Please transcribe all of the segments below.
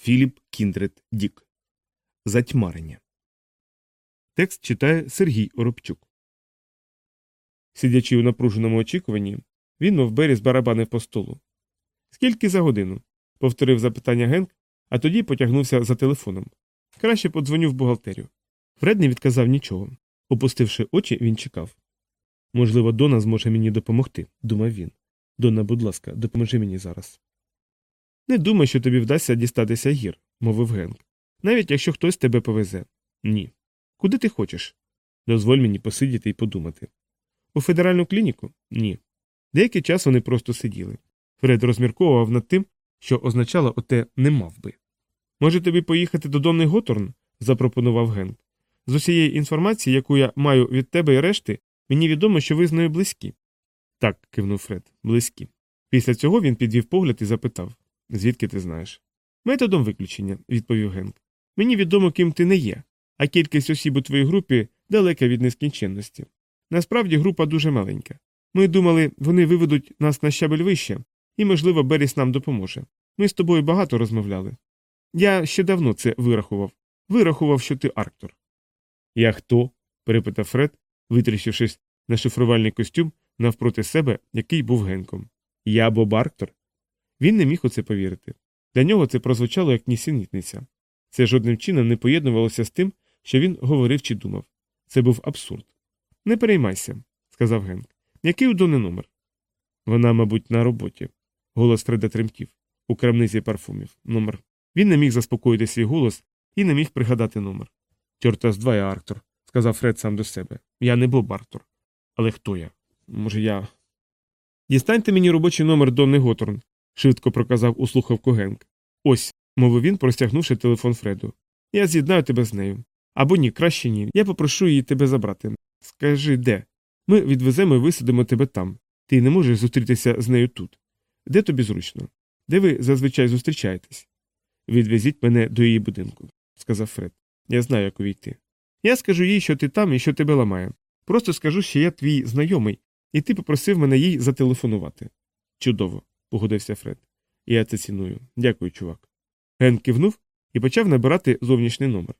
Філіп Кіндрет Дік. Затьмарення. Текст читає Сергій Оробчук. Сидячи у напруженому очікуванні, він, мов Беріс, барабанив по столу. Скільки за годину? повторив запитання Генк, а тоді потягнувся за телефоном. Краще подзвоню в бухгалтерію. Фред не відказав нічого. Опустивши очі, він чекав. Можливо, Дона зможе мені допомогти, думав він. Дона, будь ласка, допоможи мені зараз. Не думай, що тобі вдасться дістатися гір, мовив Генк. Навіть якщо хтось тебе повезе. Ні. Куди ти хочеш? Дозволь мені посидіти і подумати. У федеральну клініку? Ні. Деякий час вони просто сиділи. Фред розмірковував над тим, що означало оте не мав би. Може тобі поїхати до Донни Готорн? запропонував Генк. З усієї інформації, яку я маю від тебе і решти, мені відомо, що ви з нею близькі. Так, кивнув Фред, близькі. Після цього він підвів погляд і запитав Звідки ти знаєш? Методом виключення, відповів Генк. Мені відомо, ким ти не є, а кількість осіб у твоїй групі далека від нескінченності. Насправді група дуже маленька. Ми думали, вони виведуть нас на щабель вище, і, можливо, Беріс нам допоможе. Ми з тобою багато розмовляли. Я ще давно це вирахував. Вирахував, що ти Арктор. Я хто? перепитав Фред, витріщившись на шифрувальний костюм навпроти себе, який був генком. Я Боб Арктор? Він не міг у це повірити. Для нього це прозвучало як нісенітниця. Це жодним чином не поєднувалося з тим, що він говорив чи думав. Це був абсурд. Не переймайся, сказав Генк. Який у Дони номер? Вона, мабуть, на роботі. Голос Фреда тремтів. У крамниці парфумів. Номер. Він не міг заспокоїти свій голос і не міг пригадати номер. Чорта з два я Арктор, сказав Фред сам до себе. Я не Боб Арктор. Але хто я? Може, я. Дістаньте мені робочий номер Донни Готорн, швидко проказав у слухавку Генк. Ось, мовив він, простягнувши телефон Фреду. Я з'єднаю тебе з нею. Або ні, краще ні. Я попрошу її тебе забрати. Скажи, де? Ми відвеземо і висадимо тебе там. Ти не можеш зустрітися з нею тут. Де тобі зручно? Де ви зазвичай зустрічаєтесь? Відвезіть мене до її будинку, сказав Фред. Я знаю, як увійти. Я скажу їй, що ти там і що тебе ламає. Просто скажу, що я твій знайомий, і ти попросив мене їй зателефонувати. Чудово, погодився Фред. Я це ціную. Дякую, чувак. Ген кивнув і почав набирати зовнішній номер.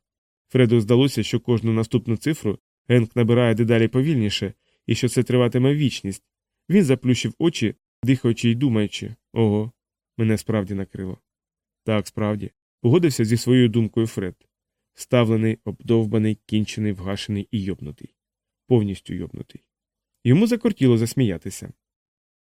Фреду здалося, що кожну наступну цифру Генк набирає дедалі повільніше і що це триватиме вічність. Він заплющив очі, дихаючи й думаючи ого, мене справді накрило. Так, справді, погодився зі своєю думкою Фред. Ставлений, обдовбаний, кінчений, вгашений і йобнутий. Повністю йобнутий. Йому закортіло засміятися.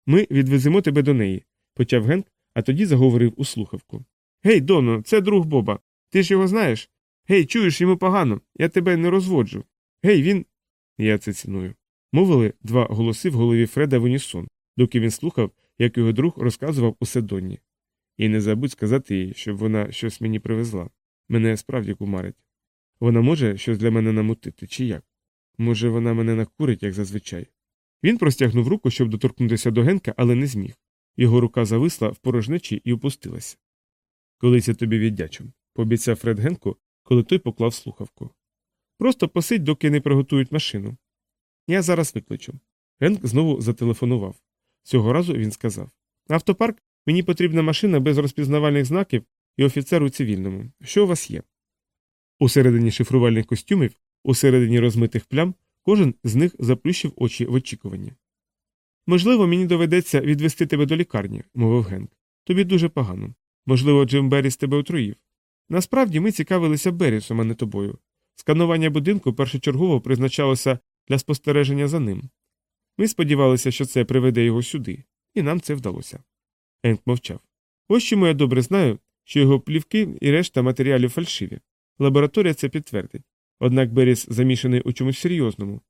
Ми відвеземо тебе до неї, почав Генк, а тоді заговорив у слухавку. Гей, Доно, це друг Боба. Ти ж його знаєш? Гей, чуєш йому погано, я тебе не розводжу. Гей, він. Я це ціную. Мовили два голоси в голові Фреда в унісон, доки він слухав, як його друг розказував усе Донні. І не забудь сказати їй, щоб вона щось мені привезла. Мене справді кумарить. Вона може щось для мене намутити, чи як? Може, вона мене накурить, як зазвичай. Він простягнув руку, щоб доторкнутися до Генка, але не зміг. Його рука зависла в порожнечі і опустилася. Колись я тобі віддячу, пообіцяв Фред Генку, коли той поклав слухавку. Просто посидь, доки не приготують машину. Я зараз викличу. Генк знову зателефонував. Цього разу він сказав Автопарк, мені потрібна машина без розпізнавальних знаків і офіцер у цивільному. Що у вас є? Усередині шифрувальних костюмів, усередині розмитих плям, кожен з них заплющив очі в очікуванні. Можливо, мені доведеться відвести тебе до лікарні, мовив Генк. Тобі дуже погано. Можливо, Джим Берріс тебе отруїв. Насправді ми цікавилися Беррісом, а не тобою. Сканування будинку першочергово призначалося для спостереження за ним. Ми сподівалися, що це приведе його сюди, і нам це вдалося. Енк мовчав. Ось чому я добре знаю, що його плівки і решта матеріалів фальшиві. Лабораторія це підтвердить. Однак Беріс замішаний у чомусь серйозному,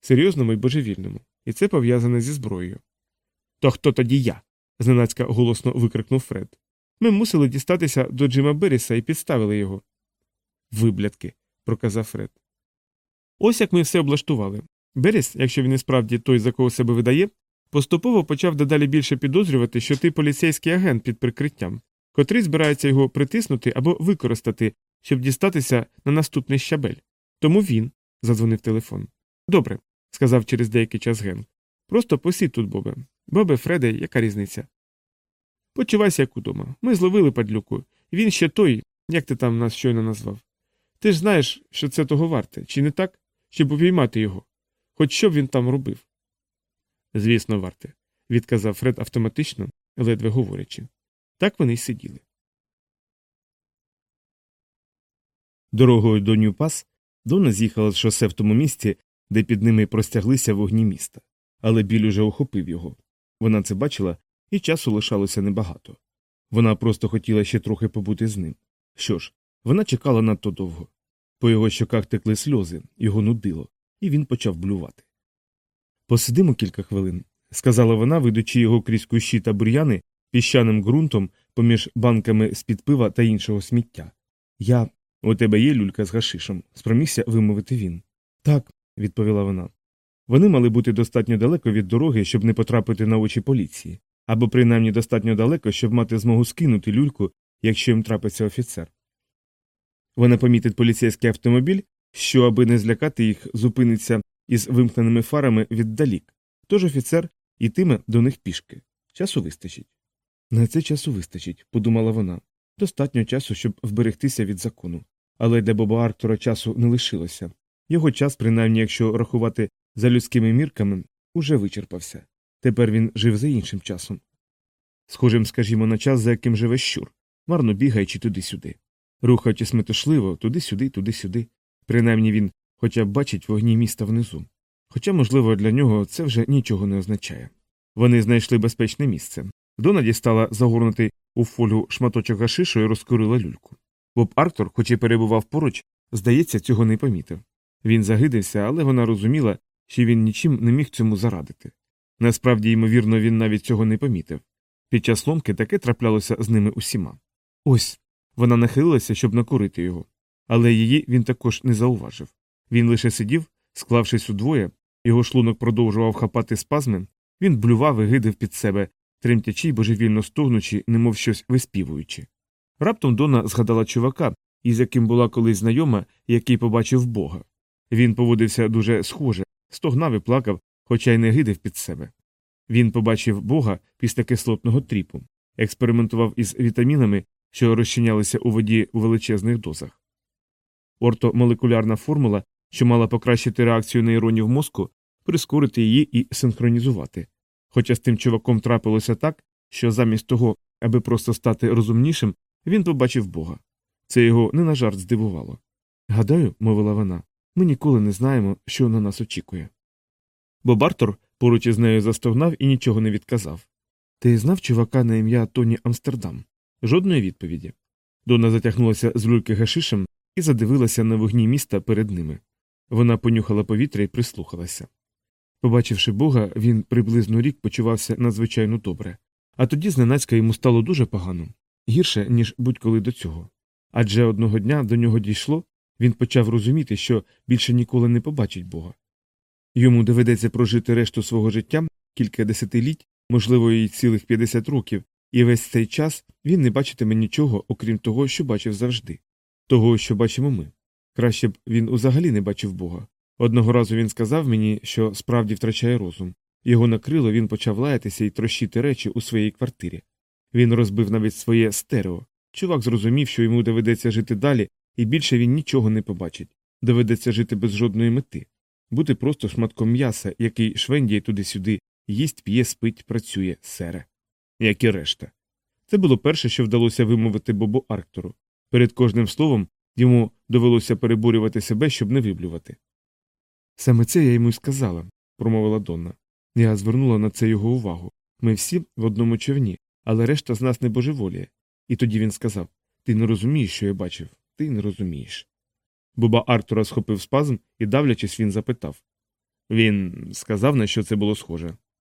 серйозному і божевільному, і це пов'язане зі зброєю. То хто тоді я? зненацька голосно викрикнув Фред. Ми мусили дістатися до Джима Беріса і підставили його. Виблядки, проказав Фред. Ось як ми все облаштували. Беріс, якщо він і справді той, за кого себе видає, поступово почав дедалі більше підозрювати, що ти поліцейський агент під прикриттям, котрий збирається його притиснути або використати, щоб дістатися на наступний щабель. Тому він, задзвонив телефон. Добре, сказав через деякий час Ген. Просто посідь тут, Бобе. Бобе, Фреде, яка різниця? Почувайся як удома. Ми зловили падлюку. Він ще той, як ти там нас щойно назвав. Ти ж знаєш, що це того варте, чи не так, щоб увіймати його? Хоч що б він там робив? Звісно, варте, відказав Фред автоматично, ледве говорячи. Так вони й сиділи. Дорогою до Нью-Пас Дона з'їхала з шосе в тому місці, де під ними простяглися вогні міста, але біль уже охопив його. Вона це бачила, і часу лишалося небагато. Вона просто хотіла ще трохи побути з ним. Що ж, вона чекала надто довго. По його щоках текли сльози, його нудило, і він почав блювати. Посидимо кілька хвилин, сказала вона, ведучи його крізь кущі та бур'яни піщаним ґрунтом поміж банками з під пива та іншого сміття. Я. У тебе є люлька з гашишем, спромігся вимовити він. Так, відповіла вона. Вони мали бути достатньо далеко від дороги, щоб не потрапити на очі поліції, або принаймні достатньо далеко, щоб мати змогу скинути люльку, якщо їм трапиться офіцер. Вона помітить поліцейський автомобіль, що, аби не злякати їх, зупиниться із вимкненими фарами віддалік, тож офіцер ітиме до них пішки. Часу вистачить. На це часу вистачить, подумала вона. Достатньо часу, щоб вберегтися від закону. Але для Боба Арктора часу не лишилося. Його час, принаймні, якщо рахувати за людськими мірками, уже вичерпався. Тепер він жив за іншим часом. Схожим, скажімо, на час, за яким живе щур, марно бігаючи туди-сюди. Рухаючись метушливо, туди-сюди, туди-сюди. Принаймні він хоча б бачить вогні міста внизу. Хоча, можливо, для нього це вже нічого не означає. Вони знайшли безпечне місце. Дона дістала загорнутий у фольгу шматочок гашишу і розкурила люльку. Боб Арктор, хоч і перебував поруч, здається, цього не помітив. Він загидився, але вона розуміла, що він нічим не міг цьому зарадити. Насправді, ймовірно, він навіть цього не помітив. Під час ломки таке траплялося з ними усіма. Ось вона нахилилася, щоб накурити його, але її він також не зауважив. Він лише сидів, склавшись удвоє, його шлунок продовжував хапати спазми, він блював і гидив під себе, тремтячи й божевільно стогнучи, немов щось виспівуючи. Раптом Дона згадала чувака, із яким була колись знайома, який побачив бога. Він поводився дуже схоже, стогнав і плакав, хоча й не гидив під себе. Він побачив бога після кислотного тріпу, експериментував із вітамінами, що розчинялися у воді у величезних дозах. Ортомолекулярна формула, що мала покращити реакцію нейронів мозку, прискорити її і синхронізувати. Хоча з тим чуваком трапилося так, що замість того, аби просто стати розумнішим, він побачив бога. Це його не на жарт здивувало. Гадаю, мовила вона, ми ніколи не знаємо, що на нас очікує. Бо Бартор поруч із нею застогнав і нічого не відказав. Ти знав чувака на ім'я Тоні Амстердам? Жодної відповіді. Дона затягнулася з люльки гашишем і задивилася на вогні міста перед ними. Вона понюхала повітря і прислухалася. Побачивши бога, він приблизно рік почувався надзвичайно добре, а тоді зненацька йому стало дуже погано, гірше, ніж будь-коли до цього. Адже одного дня до нього дійшло, він почав розуміти, що більше ніколи не побачить бога. Йому доведеться прожити решту свого життя кілька десятиліть, можливо, і цілих 50 років, і весь цей час він не бачитиме нічого, окрім того, що бачив завжди, того, що бачимо ми. Краще б він взагалі не бачив Бога. Одного разу він сказав мені, що справді втрачає розум. Його накрило, він почав лаятися і трощити речі у своїй квартирі. Він розбив навіть своє стерео. Чувак зрозумів, що йому доведеться жити далі, і більше він нічого не побачить. Доведеться жити без жодної мети, бути просто шматком м'яса, який швендіє туди-сюди, їсть, п'є, спить, працює, сере. Як і решта. Це було перше, що вдалося вимовити Бобу Арктору. Перед кожним словом йому довелося переборювати себе, щоб не виблювати. Саме це я йому й сказала, промовила Донна. Я звернула на це його увагу. Ми всі в одному човні, але решта з нас не божеволіє. І тоді він сказав Ти не розумієш, що я бачив, ти не розумієш. Буба Артура схопив спазм і, давлячись, він запитав. Він сказав, на що це було схоже.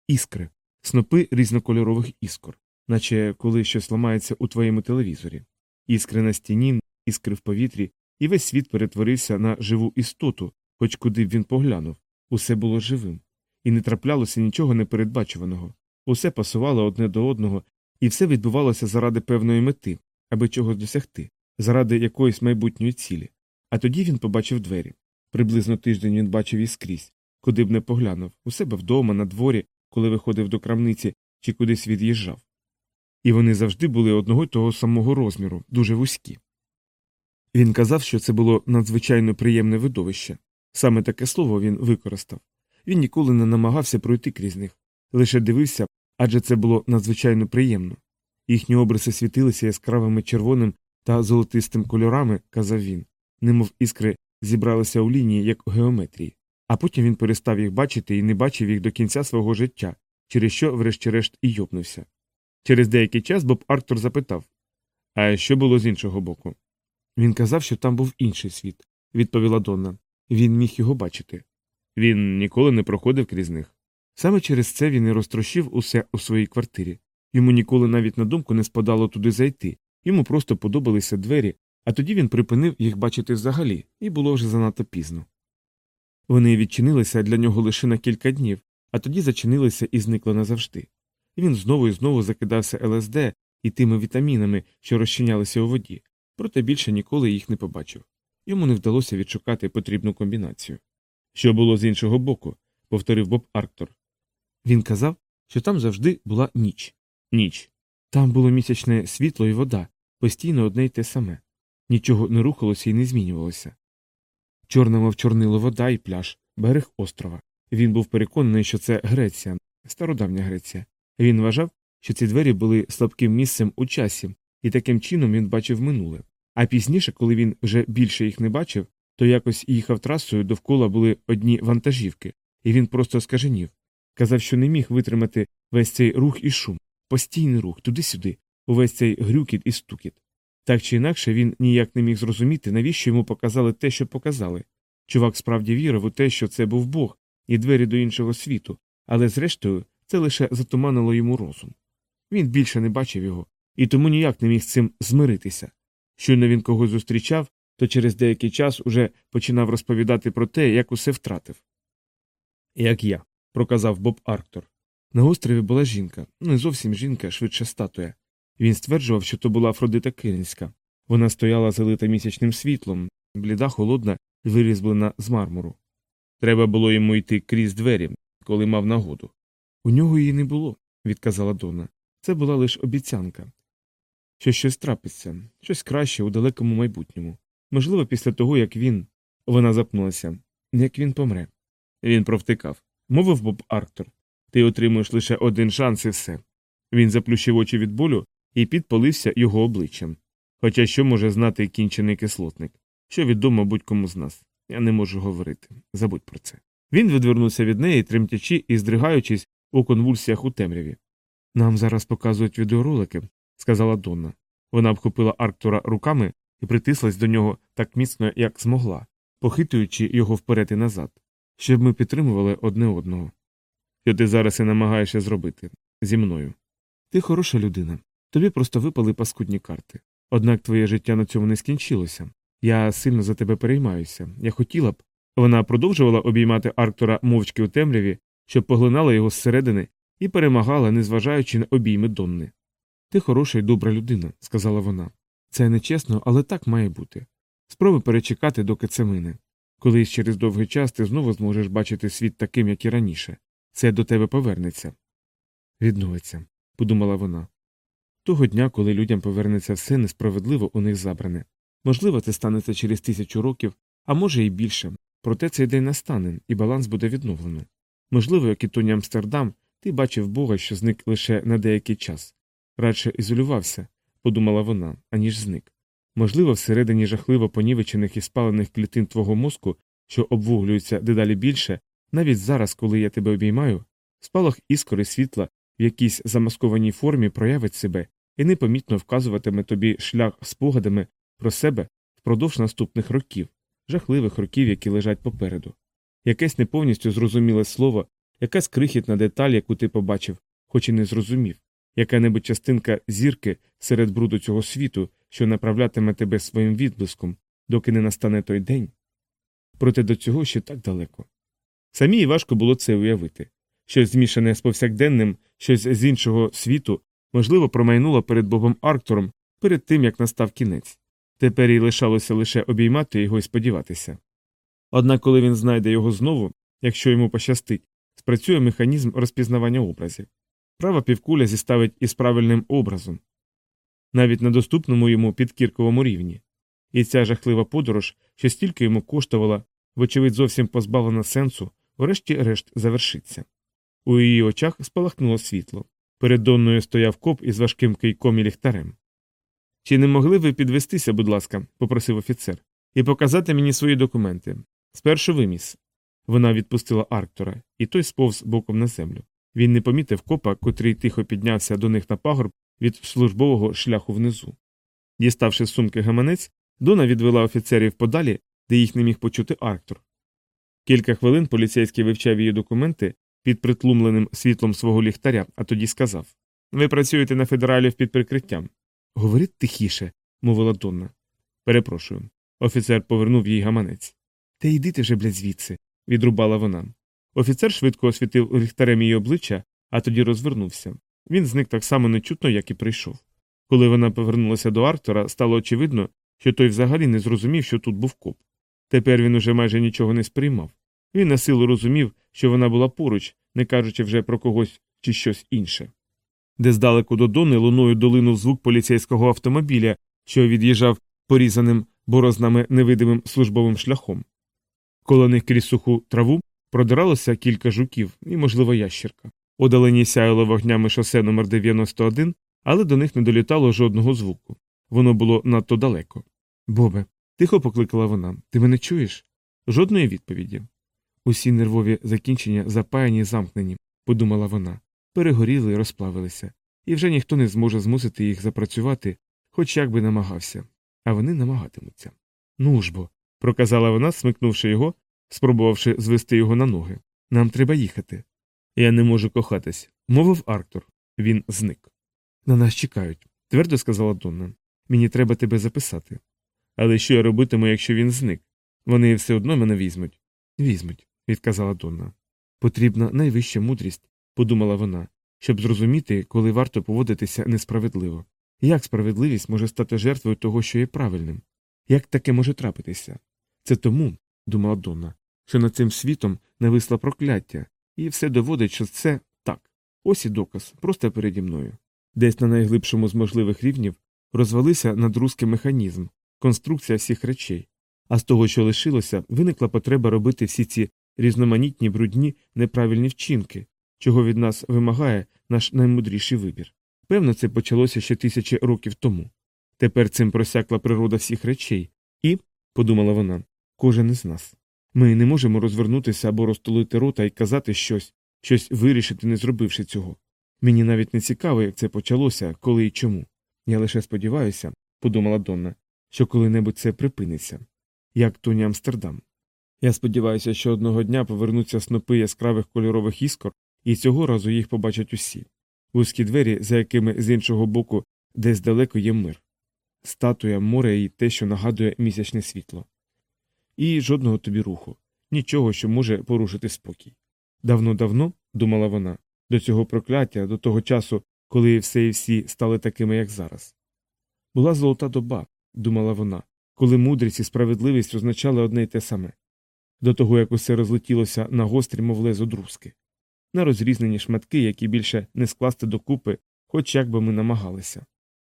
Іскри, снопи різнокольорових іскор, наче коли щось ламається у твоєму телевізорі. Іскри на стіні, іскри в повітрі, і весь світ перетворився на живу істоту, хоч куди б він поглянув. Усе було живим. І не траплялося нічого непередбачуваного. Усе пасувало одне до одного, і все відбувалося заради певної мети, аби чогось досягти, заради якоїсь майбутньої цілі. А тоді він побачив двері. Приблизно тиждень він бачив і скрізь, куди б не поглянув, у себе вдома, на дворі, коли виходив до крамниці чи кудись від'їжджав. І вони завжди були одного й того самого розміру, дуже вузькі. Він казав, що це було надзвичайно приємне видовище. Саме таке слово він використав. Він ніколи не намагався пройти крізь них, лише дивився, адже це було надзвичайно приємно. Їхні обриси світилися яскравими червоним та золотистим кольорами, казав він, немов іскри зібралися у лінії, як у геометрії, а потім він перестав їх бачити і не бачив їх до кінця свого життя, через що, врешті-решт, і йопнувся. Через деякий час Боб Арктор запитав А що було з іншого боку? Він казав, що там був інший світ, відповіла Донна. Він міг його бачити. Він ніколи не проходив крізь них. Саме через це він і розтрощив усе у своїй квартирі. Йому ніколи навіть на думку не спадало туди зайти, йому просто подобалися двері, а тоді він припинив їх бачити взагалі, і було вже занадто пізно. Вони відчинилися для нього лише на кілька днів, а тоді зачинилися і зникли назавжди. І він знову і знову закидався ЛСД і тими вітамінами, що розчинялися у воді, проте більше ніколи їх не побачив. Йому не вдалося відшукати потрібну комбінацію. Що було з іншого боку, повторив Боб Арктор. Він казав, що там завжди була ніч. Ніч. Там було місячне світло і вода, постійно одне й те саме. Нічого не рухалося і не змінювалося. Чорна, мов чорнило вода і пляж, берег острова. Він був переконаний, що це Греція, стародавня Греція. Він вважав, що ці двері були слабким місцем у часі, і таким чином він бачив минуле. А пізніше, коли він вже більше їх не бачив, то якось їхав трасою довкола були одні вантажівки, і він просто скаженів. Казав, що не міг витримати весь цей рух і шум, постійний рух, туди-сюди, увесь цей грюкіт і стукіт. Так чи інакше він ніяк не міг зрозуміти, навіщо йому показали те, що показали. Чувак справді вірив у те, що це був Бог і двері до іншого світу, але зрештою це лише затуманило йому розум. Він більше не бачив його, і тому ніяк не міг з цим змиритися. Щойно він когось зустрічав, то через деякий час уже починав розповідати про те, як усе втратив. Як я, проказав Боб Арктор. На острові була жінка, не зовсім жінка, швидше статуя. Він стверджував, що то була Афродита Киринська. Вона стояла залита місячним світлом, бліда, холодна вирізблена з мармуру. Треба було йому йти крізь двері, коли мав нагоду. У нього її не було, відказала Дона. Це була лише обіцянка. Що щось трапиться, щось краще у далекому майбутньому. Можливо, після того, як він. Вона запнулася, як він помре. Він провтикав. Мовив Боб Арктор. Ти отримуєш лише один шанс і все. Він заплющив очі від болю і підпалився його обличчям. Хоча що може знати кінчений кислотник, що відомо будь-кому з нас. Я не можу говорити. Забудь про це. Він відвернувся від неї, тремтячи і здригаючись у конвульсіях у темряві. Нам зараз показують відеоролики, сказала Донна. Вона обхопила Арктора руками і притислась до нього так міцно, як змогла, похитуючи його вперед і назад, щоб ми підтримували одне одного. Що ти зараз і намагаєшся зробити зі мною? Ти хороша людина. Тобі просто випали паскудні карти. Однак твоє життя на цьому не скінчилося. Я сильно за тебе переймаюся. Я хотіла б. Вона продовжувала обіймати Арктора мовчки у темряві, щоб поглинала його зсередини і перемагала, незважаючи на обійми Донни. Ти хороша і добра людина, сказала вона. Це нечесно, але так має бути. Спробуй перечекати, доки це мине. Колись через довгий час ти знову зможеш бачити світ таким, як і раніше. Це до тебе повернеться. Відновиться, подумала вона. Того дня, коли людям повернеться все несправедливо у них забране. Можливо, це станеться через тисячу років, а може і більше. Проте цей день настане, і баланс буде відновлено. Можливо, як і Тоні Амстердам, ти бачив Бога, що зник лише на деякий час. Радше ізолювався, подумала вона, аніж зник. Можливо, всередині жахливо понівечених і спалених клітин твого мозку, що обвуглюються дедалі більше, навіть зараз, коли я тебе обіймаю, спалах іскори світла в якійсь замаскованій формі проявить себе і непомітно вказуватиме тобі шлях спогадами про себе впродовж наступних років, жахливих років, які лежать попереду. Якесь не повністю зрозуміле слово, якась крихітна деталь, яку ти побачив, хоч і не зрозумів, яка небудь частинка зірки серед бруду цього світу, що направлятиме тебе своїм відблиском, доки не настане той день. Проте до цього ще так далеко. Самій важко було це уявити. Щось змішане з повсякденним, щось з іншого світу, можливо, промайнуло перед Богом Арктором перед тим, як настав кінець. Тепер їй лишалося лише обіймати його і сподіватися. Однак, коли він знайде його знову, якщо йому пощастить, спрацює механізм розпізнавання образів. Права півкуля зіставить із правильним образом, навіть на доступному йому підкірковому рівні. І ця жахлива подорож, що стільки йому коштувала, вочевидь, зовсім позбавлена сенсу, врешті-решт завершиться. У її очах спалахнуло світло. Перед Донною стояв коп із важким кийком і ліхтарем. Чи не могли ви підвестися, будь ласка, попросив офіцер, і показати мені свої документи. Спершу ви, міс. Вона відпустила Арктора, і той сповз боком на землю. Він не помітив копа, котрий тихо піднявся до них на пагорб від службового шляху внизу. Діставши з сумки гаманець, Дона відвела офіцерів подалі, де їх не міг почути Арктор. Кілька хвилин поліцейський вивчав її документи під притлумленим світлом свого ліхтаря, а тоді сказав Ви працюєте на федералів під прикриттям. Говоріть тихіше, мовила Донна. Перепрошую. Офіцер повернув їй гаманець. Та йди ти вже, блядь, звідси, відрубала вона. Офіцер швидко освітив ліхтарем її обличчя, а тоді розвернувся. Він зник так само нечутно, як і прийшов. Коли вона повернулася до Арктора, стало очевидно, що той взагалі не зрозумів, що тут був коп. Тепер він уже майже нічого не сприймав. Він на силу розумів, що вона була поруч, не кажучи вже про когось чи щось інше. Де здалеку до Дони луною долинув звук поліцейського автомобіля, що від'їжджав порізаним борознами невидимим службовим шляхом. Коло них крізь суху траву продиралося кілька жуків і, можливо, ящірка. Удалені сяяло вогнями шосе номер 91 але до них не долітало жодного звуку. Воно було надто далеко. Бобе, тихо покликала вона. Ти мене чуєш? Жодної відповіді. Усі нервові закінчення запаяні й замкнені, подумала вона, перегоріли і розплавилися, і вже ніхто не зможе змусити їх запрацювати, хоч як би намагався, а вони намагатимуться. Ну ж бо, проказала вона, смикнувши його, спробувавши звести його на ноги. Нам треба їхати. Я не можу кохатись, мовив Арктор. Він зник. На нас чекають, твердо сказала Донна. Мені треба тебе записати. Але що я робитиму, якщо він зник? Вони все одно мене візьмуть. Візьмуть, відказала Донна. Потрібна найвища мудрість, подумала вона, щоб зрозуміти, коли варто поводитися несправедливо. Як справедливість може стати жертвою того, що є правильним? Як таке може трапитися? Це тому, думала Донна, що над цим світом нависло прокляття, і все доводить, що це так. Ось і доказ, просто переді мною. Десь на найглибшому з можливих рівнів розвалився надрузкий механізм, конструкція всіх речей, а з того, що лишилося, виникла потреба робити всі ці різноманітні брудні неправильні вчинки, чого від нас вимагає наш наймудріший вибір. Певно, це почалося ще тисячі років тому. Тепер цим просякла природа всіх речей, і, подумала вона, кожен із нас. Ми не можемо розвернутися або розтулити рота і казати щось, щось вирішити, не зробивши цього. Мені навіть не цікаво, як це почалося, коли і чому. Я лише сподіваюся, подумала Донна, що коли-небудь це припиниться. Як Тоні Амстердам. Я сподіваюся, що одного дня повернуться снопи яскравих кольорових іскор, і цього разу їх побачать усі вузькі двері, за якими з іншого боку десь далеко є мир, статуя, море і те, що нагадує місячне світло. І жодного тобі руху, нічого, що може порушити спокій. Давно-давно, думала вона, до цього прокляття, до того часу, коли все і всі стали такими, як зараз. Була золота доба, думала вона, коли мудрість і справедливість означали одне й те саме, до того як усе розлетілося на гострі, мов лезо друзки, на розрізнені шматки, які більше не скласти докупи, хоч як би ми намагалися.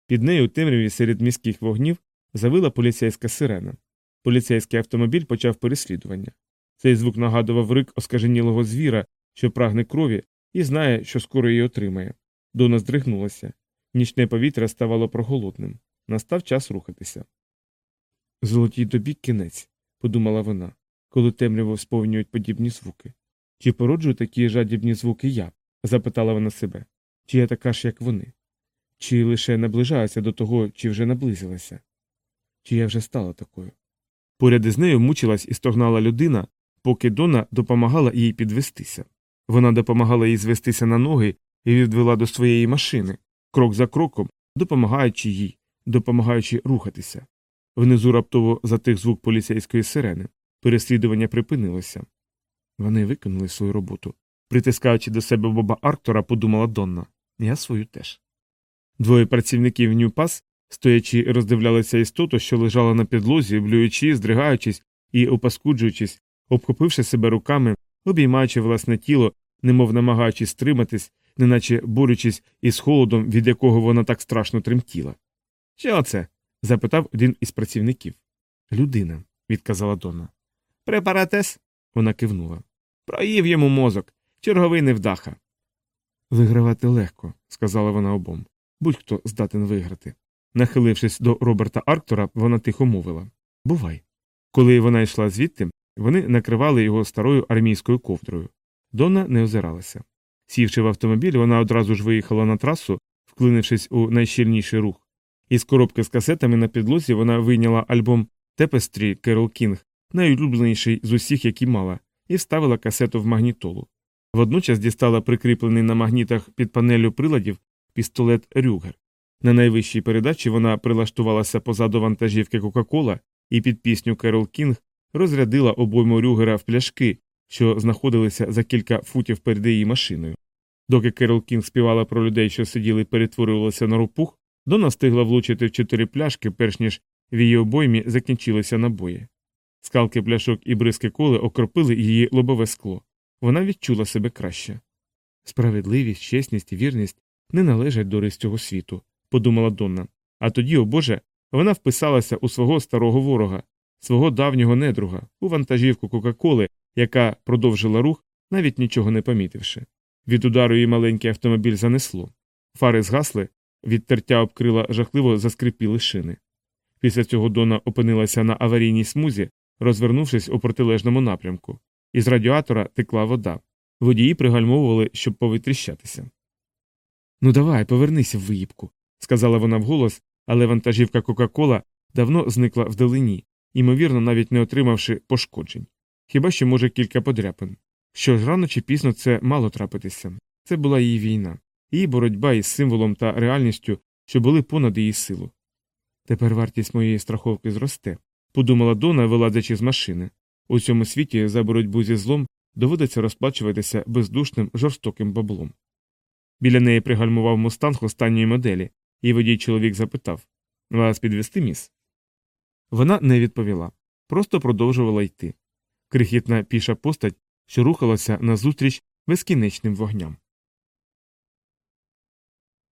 Під нею темряві серед міських вогнів завила поліцейська сирена. Поліцейський автомобіль почав переслідування. Цей звук нагадував рик оскаженілого звіра, що прагне крові, і знає, що скоро її отримає. Дона здригнулася. Нічне повітря ставало проголодним. Настав час рухатися. Золотій добі кінець, подумала вона, коли темряво сповнюють подібні звуки. Чи породжую такі жадібні звуки я? запитала вона себе. Чи я така ж, як вони? Чи лише наближаюся до того, чи вже наблизилася? Чи я вже стала такою? Поряд із нею мучилась і стогнала людина, поки Дона допомагала їй підвестися. Вона допомагала їй звестися на ноги і відвела до своєї машини, крок за кроком, допомагаючи їй, допомагаючи рухатися. Внизу раптово затих звук поліцейської сирени. Переслідування припинилося. Вони виконали свою роботу. Притискаючи до себе Боба Арктора, подумала Донна. Я свою теж. Двоє працівників Ньюпас, стоячи, роздивлялися істоту, що лежала на підлозі, блюючи, здригаючись і опаскуджуючись, обхопивши себе руками, обіймаючи власне тіло, немов намагаючись стриматись, неначе борючись із холодом, від якого вона так страшно тремтіла. Що це? запитав один із працівників. Людина, відказала Дона. Препаратес? Вона кивнула. Проїв йому мозок. Черговий невдаха. Вигравати легко, сказала вона обом. Будь-хто здатен виграти. Нахилившись до Роберта Арктора, вона тихо мовила Бувай. Коли вона йшла звідти, вони накривали його старою армійською ковдрою. Дона не озиралася. Сівши в автомобіль, вона одразу ж виїхала на трасу, вклинившись у найщільніший рух. Із коробки з касетами на підлозі вона вийняла альбом Тепестрі Керол Кінг, найулюбленіший з усіх, які мала, і вставила касету в магнітолу. Водночас дістала прикріплений на магнітах під панелю приладів пістолет Рюгер. На найвищій передачі вона прилаштувалася позаду вантажівки Кока-Кола і під пісню Керол Кінг розрядила обойму Рюгера в пляшки, що знаходилися за кілька футів перед її машиною. Доки Керол Кінг співала про людей, що сиділи і перетворювалися на ропух, Дона встигла влучити в чотири пляшки, перш ніж в її обоймі закінчилися набої. Скалки пляшок і бризки коли окропили її лобове скло. Вона відчула себе краще. Справедливість, чесність і вірність не належать до рис цього світу, подумала Донна. А тоді, о Боже, вона вписалася у свого старого ворога, свого давнього недруга, у вантажівку Кока-Коли, яка продовжила рух, навіть нічого не помітивши. Від удару її маленький автомобіль занесло. Фари згасли, від тертя обкрила жахливо заскрипіли шини. Після цього Дона опинилася на аварійній смузі, розвернувшись у протилежному напрямку. Із радіатора текла вода. Водії пригальмовували, щоб повитріщатися. Ну давай, повернися в виїбку, сказала вона вголос, але вантажівка Кока-Кола давно зникла вдалині, ймовірно, навіть не отримавши пошкоджень. Хіба що, може, кілька подряпин. Що ж рано чи пізно це мало трапитися. Це була її війна, її боротьба із символом та реальністю, що були понад її силу. Тепер вартість моєї страховки зросте, подумала Дона, вилазячи з машини. У цьому світі за боротьбу зі злом доводиться розплачуватися бездушним жорстоким баблом. Біля неї пригальмував мустанг останньої моделі, і водій чоловік запитав Вас підвести міс? Вона не відповіла, просто продовжувала йти. Крихітна піша постать, що рухалася назустріч безкінечним вогням.